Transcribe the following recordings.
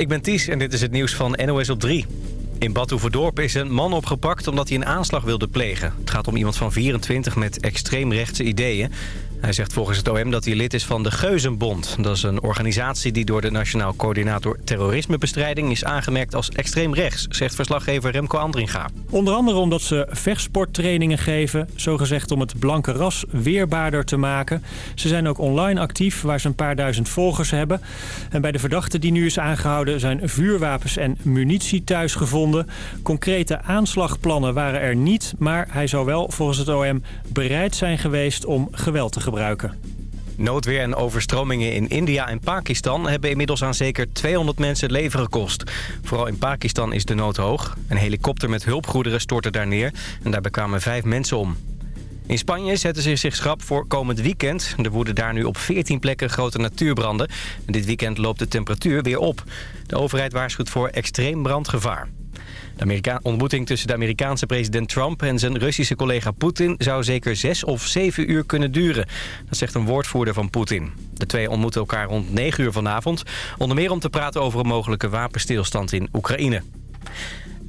ik ben Ties en dit is het nieuws van NOS op 3. In Badhoevedorp is een man opgepakt omdat hij een aanslag wilde plegen. Het gaat om iemand van 24 met extreemrechtse ideeën. Hij zegt volgens het OM dat hij lid is van de Geuzenbond. Dat is een organisatie die door de Nationaal Coördinator Terrorismebestrijding... is aangemerkt als extreem rechts, zegt verslaggever Remco Andringa. Onder andere omdat ze vechtsporttrainingen geven... zogezegd om het blanke ras weerbaarder te maken. Ze zijn ook online actief, waar ze een paar duizend volgers hebben. En bij de verdachte die nu is aangehouden... zijn vuurwapens en munitie thuis gevonden. Concrete aanslagplannen waren er niet... maar hij zou wel volgens het OM bereid zijn geweest om geweld te gebruiken gebruiken. Noodweer en overstromingen in India en Pakistan hebben inmiddels aan zeker 200 mensen het leven gekost. Vooral in Pakistan is de nood hoog. Een helikopter met hulpgoederen stortte daar neer en daarbij kwamen vijf mensen om. In Spanje zetten ze zich schrap voor komend weekend. Er woeden daar nu op 14 plekken grote natuurbranden. En dit weekend loopt de temperatuur weer op. De overheid waarschuwt voor extreem brandgevaar. De ontmoeting tussen de Amerikaanse president Trump en zijn Russische collega Poetin... zou zeker zes of zeven uur kunnen duren. Dat zegt een woordvoerder van Poetin. De twee ontmoeten elkaar rond negen uur vanavond. Onder meer om te praten over een mogelijke wapenstilstand in Oekraïne.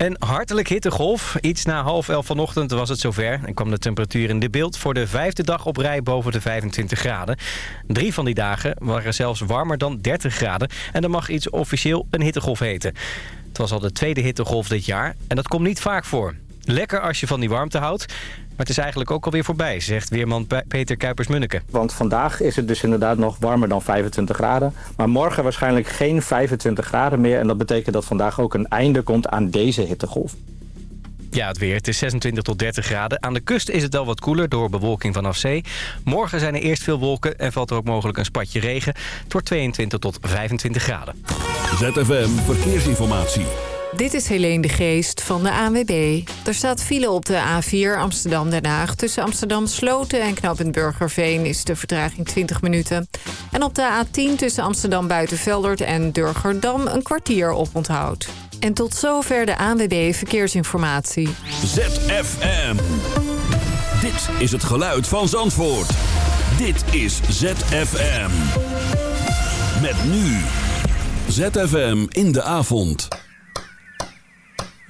Een hartelijk hittegolf. Iets na half elf vanochtend was het zover en kwam de temperatuur in de beeld voor de vijfde dag op rij boven de 25 graden. Drie van die dagen waren zelfs warmer dan 30 graden en dan mag iets officieel een hittegolf heten. Het was al de tweede hittegolf dit jaar en dat komt niet vaak voor. Lekker als je van die warmte houdt. Maar het is eigenlijk ook alweer voorbij, zegt weerman Peter Kuipers-Munneke. Want vandaag is het dus inderdaad nog warmer dan 25 graden. Maar morgen waarschijnlijk geen 25 graden meer. En dat betekent dat vandaag ook een einde komt aan deze hittegolf. Ja, het weer. Het is 26 tot 30 graden. Aan de kust is het al wat koeler door bewolking vanaf zee. Morgen zijn er eerst veel wolken en valt er ook mogelijk een spatje regen. Het wordt 22 tot 25 graden. ZFM Verkeersinformatie. Dit is Helene de Geest van de ANWB. Er staat file op de A4 Amsterdam-Den Haag. Tussen Amsterdam Sloten en Knoopend Burgerveen is de vertraging 20 minuten. En op de A10 tussen Amsterdam Buitenveldert en Durgerdam een kwartier op onthoud. En tot zover de ANWB Verkeersinformatie. ZFM. Dit is het geluid van Zandvoort. Dit is ZFM. Met nu. ZFM in de avond.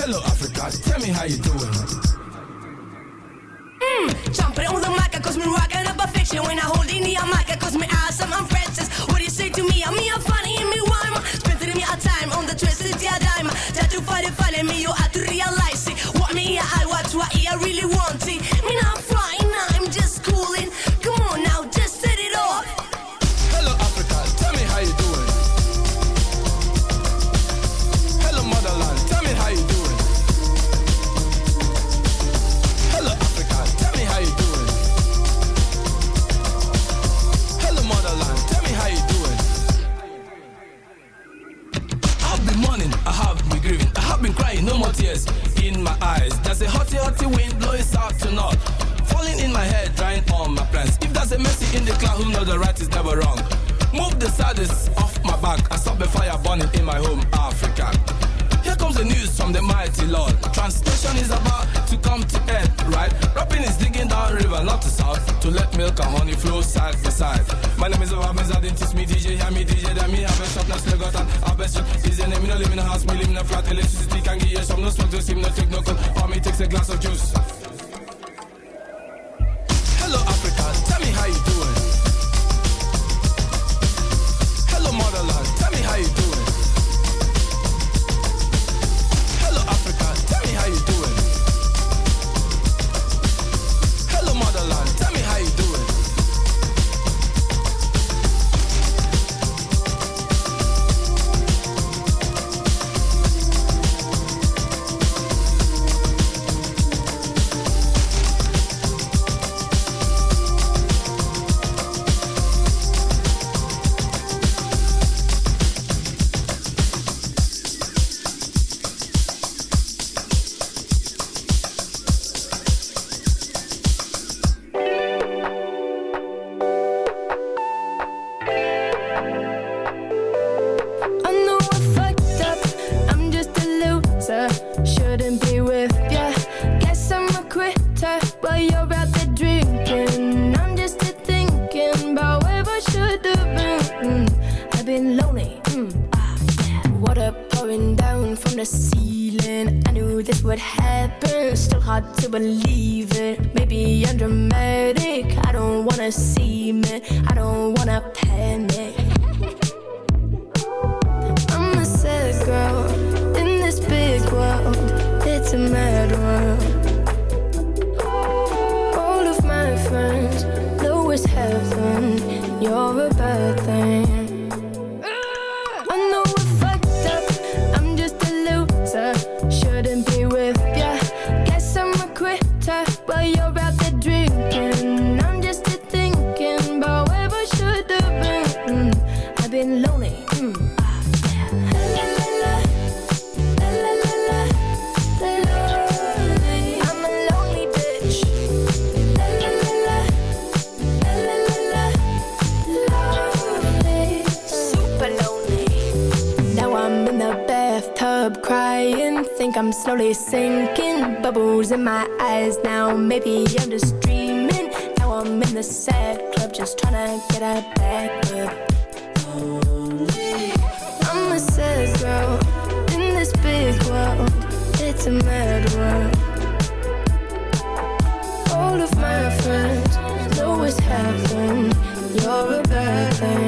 Hello, Africa, tell me how you doing. Mmm, jumping on the mic, cause me rocking up a fiction. When I hold in the mic, cause me all of my friends. know what's happened. You're a bad thing.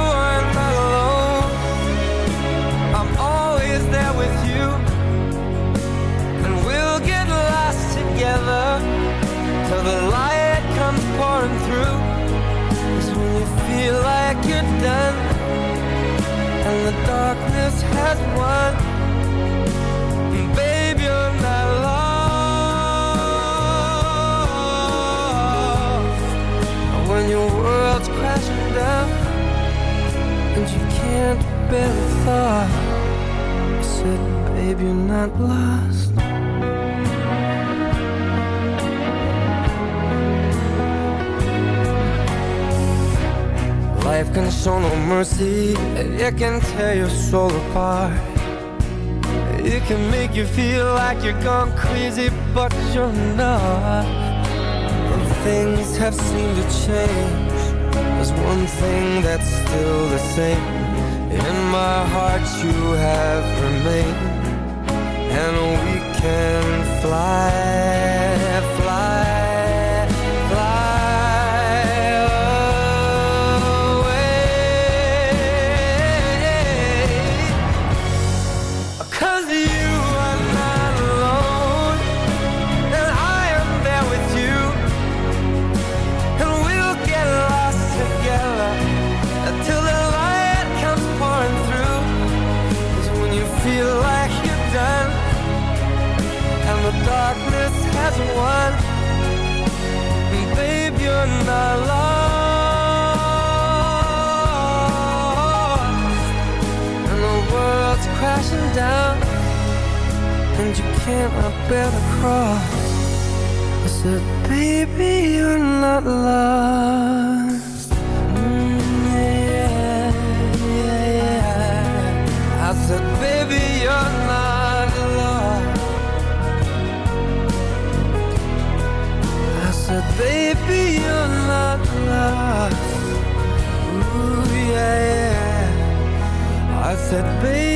there with you. And we'll get lost together till the light comes pouring through. Is when you feel like you're done and the darkness has won. Not lost. Life can show no mercy, it can tear your soul apart. It can make you feel like you're gone crazy, but you're not. And things have seemed to change. There's one thing that's still the same. In my heart, you have remained, and we can fly, I said, baby, you're not lost. Said, baby,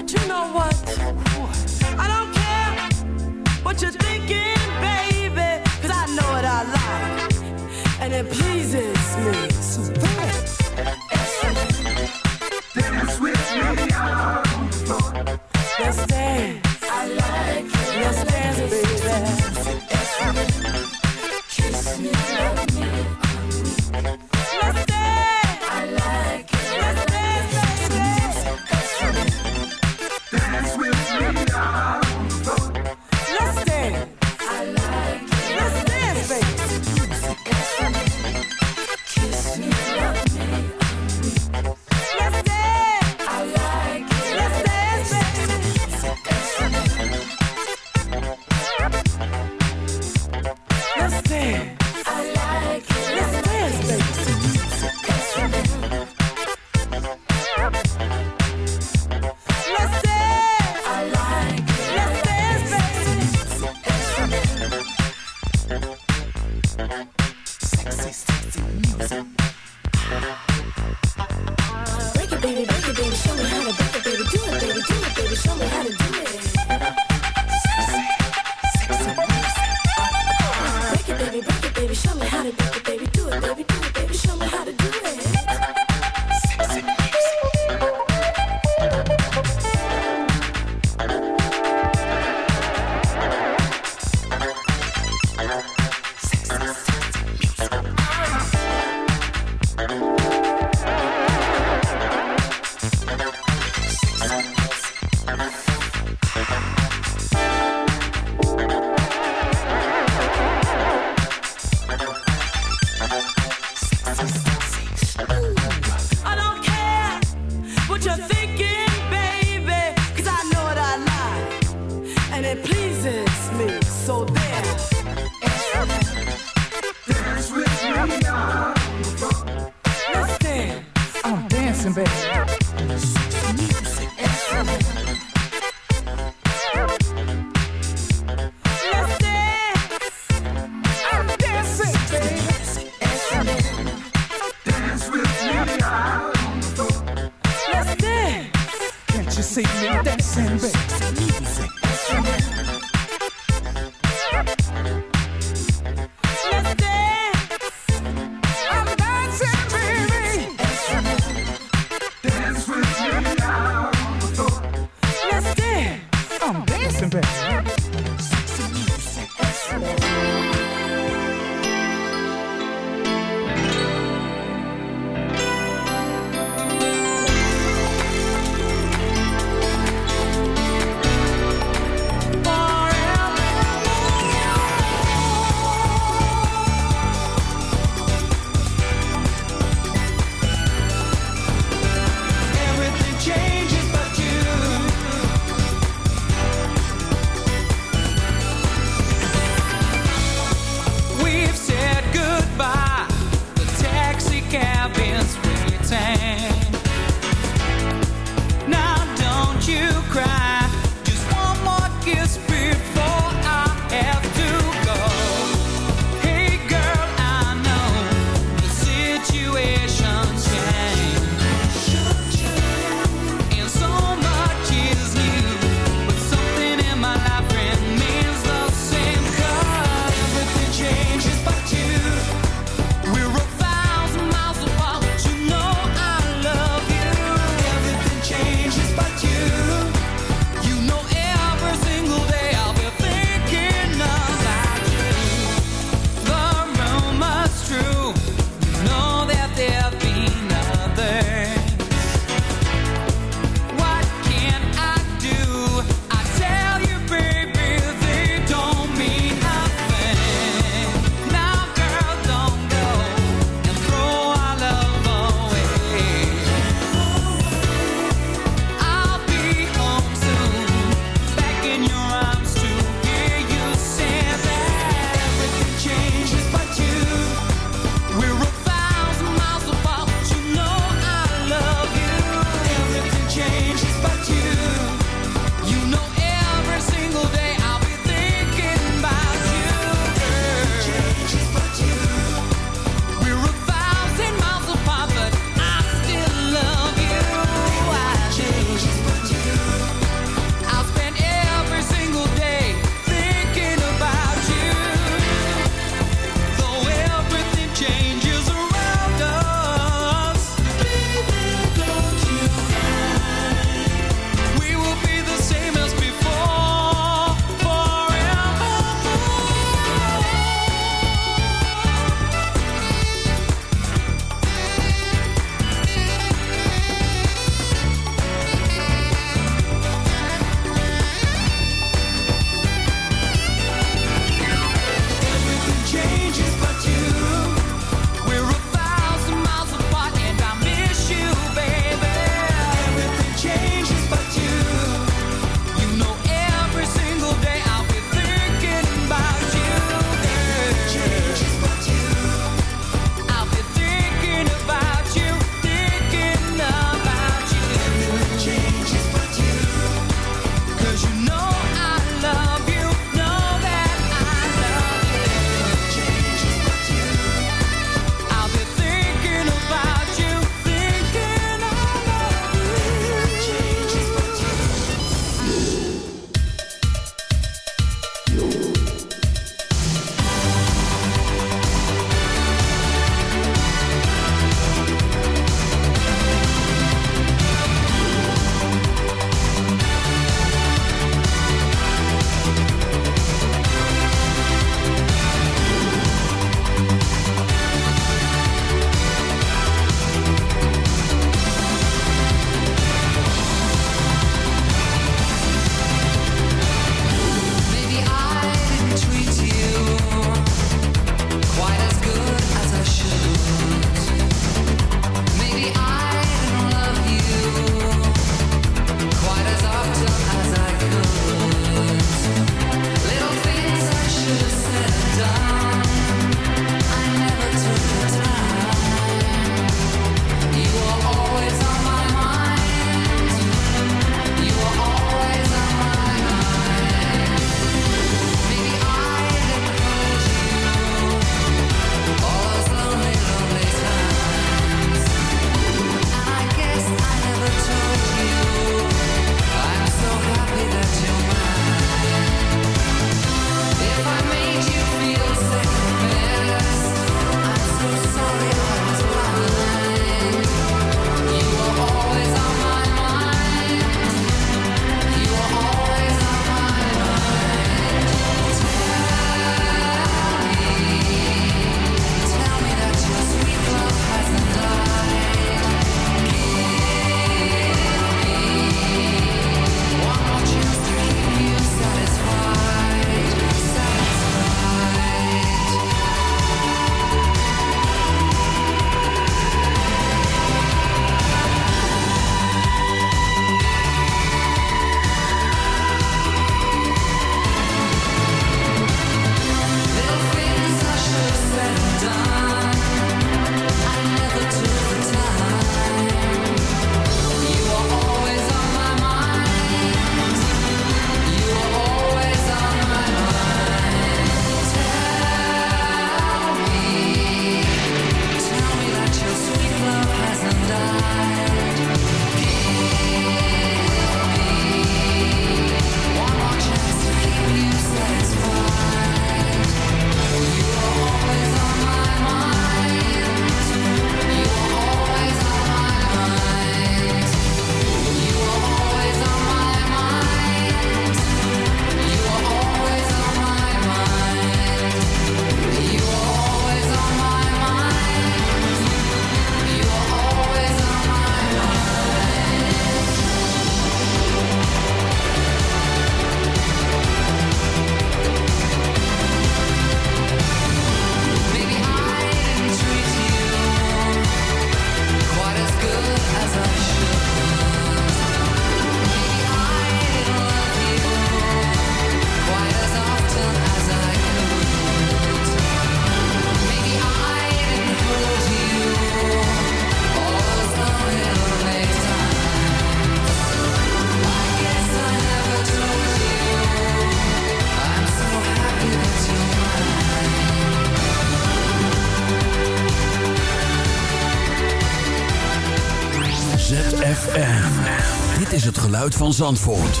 van Zandvoort.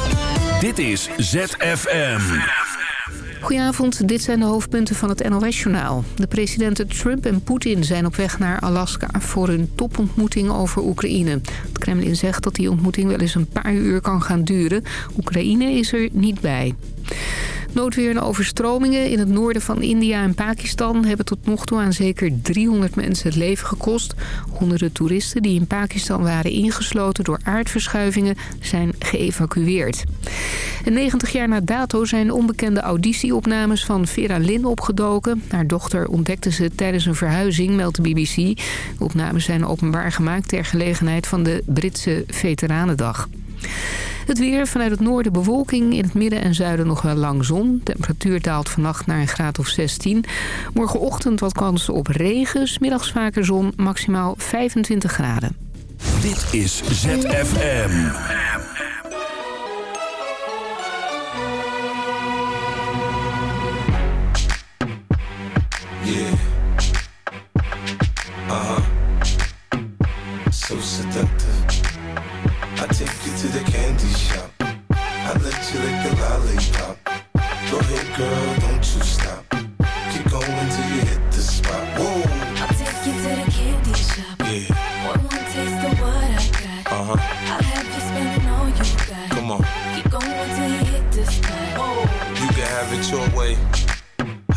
Dit is ZFM. Goedenavond, dit zijn de hoofdpunten van het NOS-journaal. De presidenten Trump en Poetin zijn op weg naar Alaska... voor hun topontmoeting over Oekraïne. Het Kremlin zegt dat die ontmoeting wel eens een paar uur kan gaan duren. Oekraïne is er niet bij. Noodweer en overstromingen in het noorden van India en Pakistan... hebben tot nog toe aan zeker 300 mensen het leven gekost. Honderden toeristen die in Pakistan waren ingesloten door aardverschuivingen... zijn geëvacueerd. En 90 jaar na dato zijn onbekende auditieopnames van Vera Lynn opgedoken. Haar dochter ontdekte ze tijdens een verhuizing, meldt de BBC. De opnames zijn openbaar gemaakt ter gelegenheid van de Britse Veteranendag. Het weer vanuit het noorden bewolking. In het midden en zuiden nog wel lang zon. Temperatuur daalt vannacht naar een graad of 16. Morgenochtend wat kansen op regen. Middags vaker zon. Maximaal 25 graden. Dit is ZFM. Yeah. Uh huh. So seductive. Take you to the candy shop.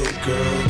Go girl,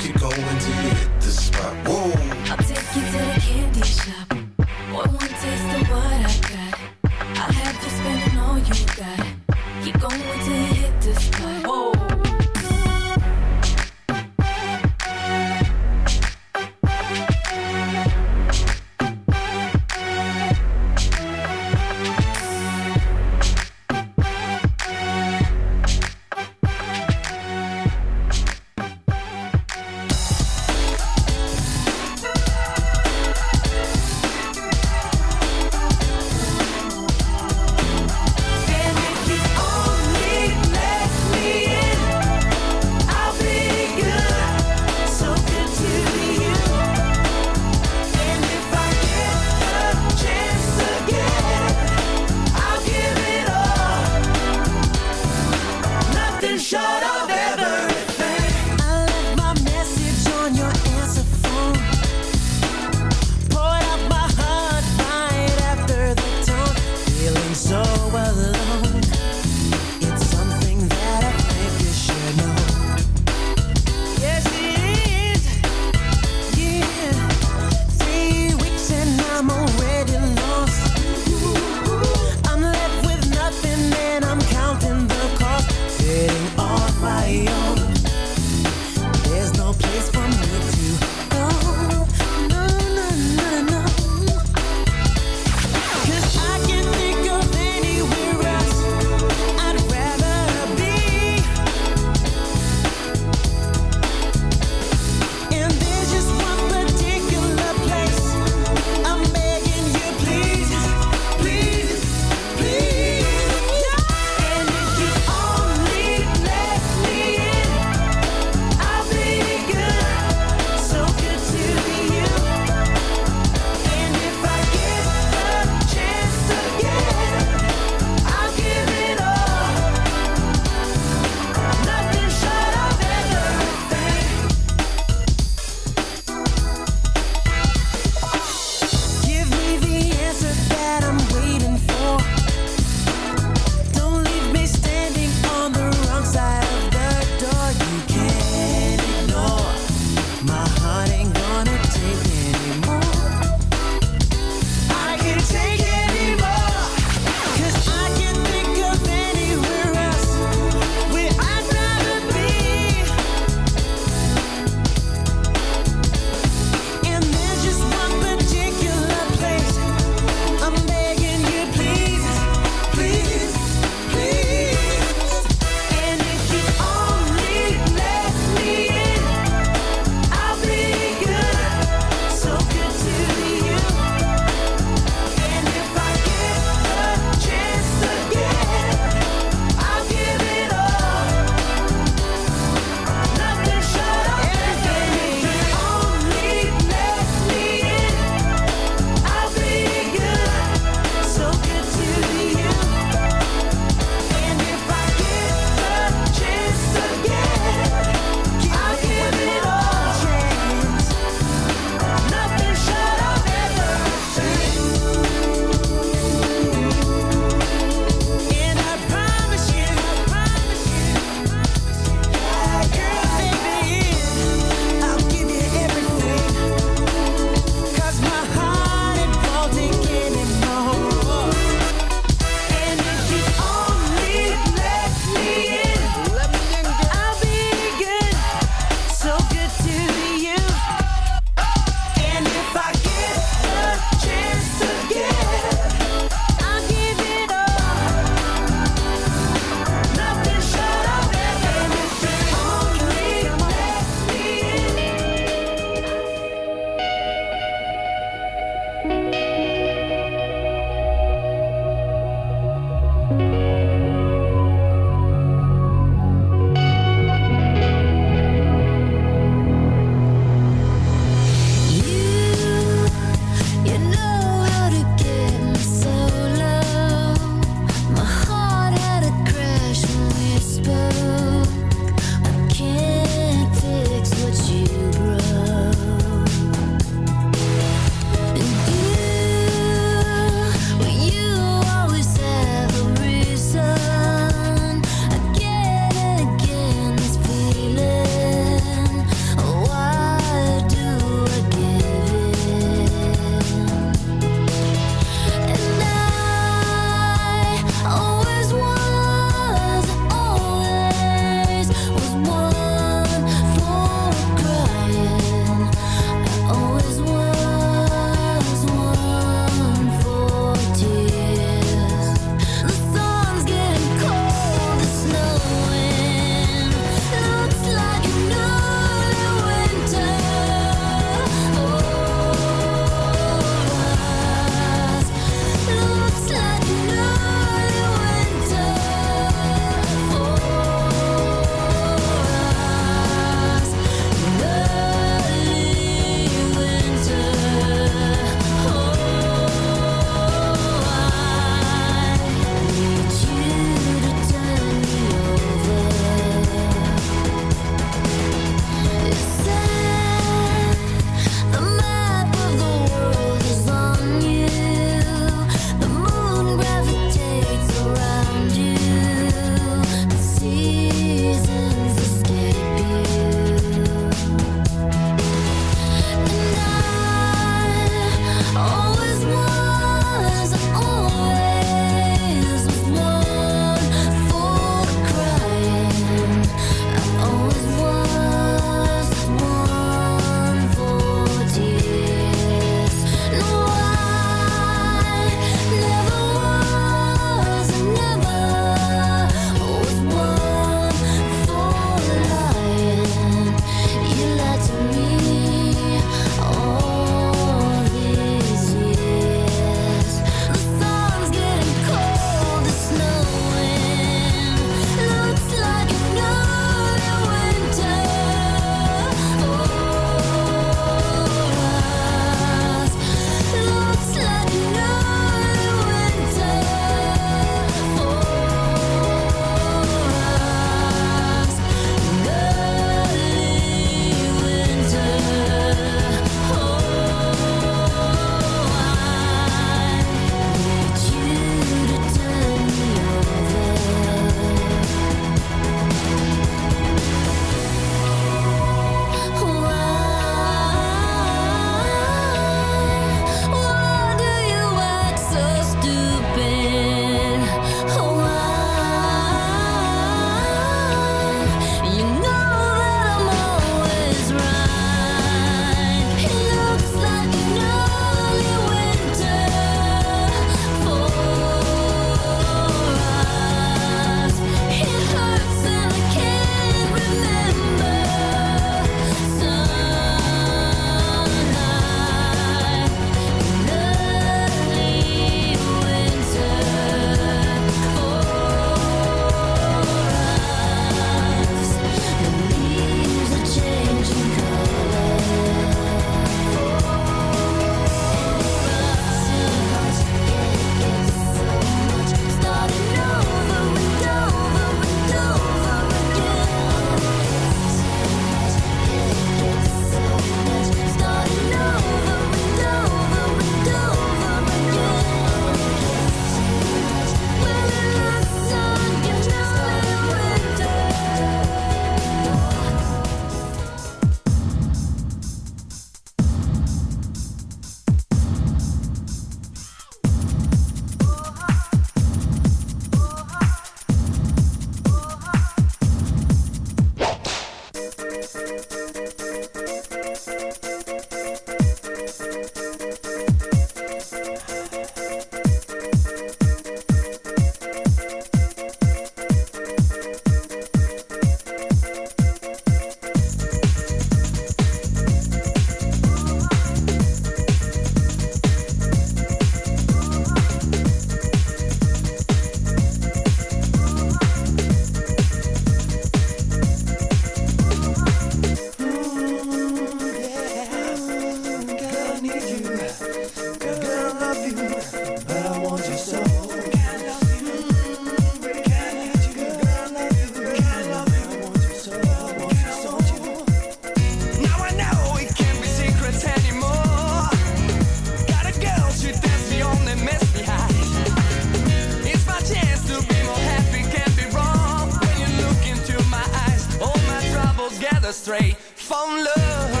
straight from love.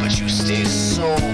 But you stay so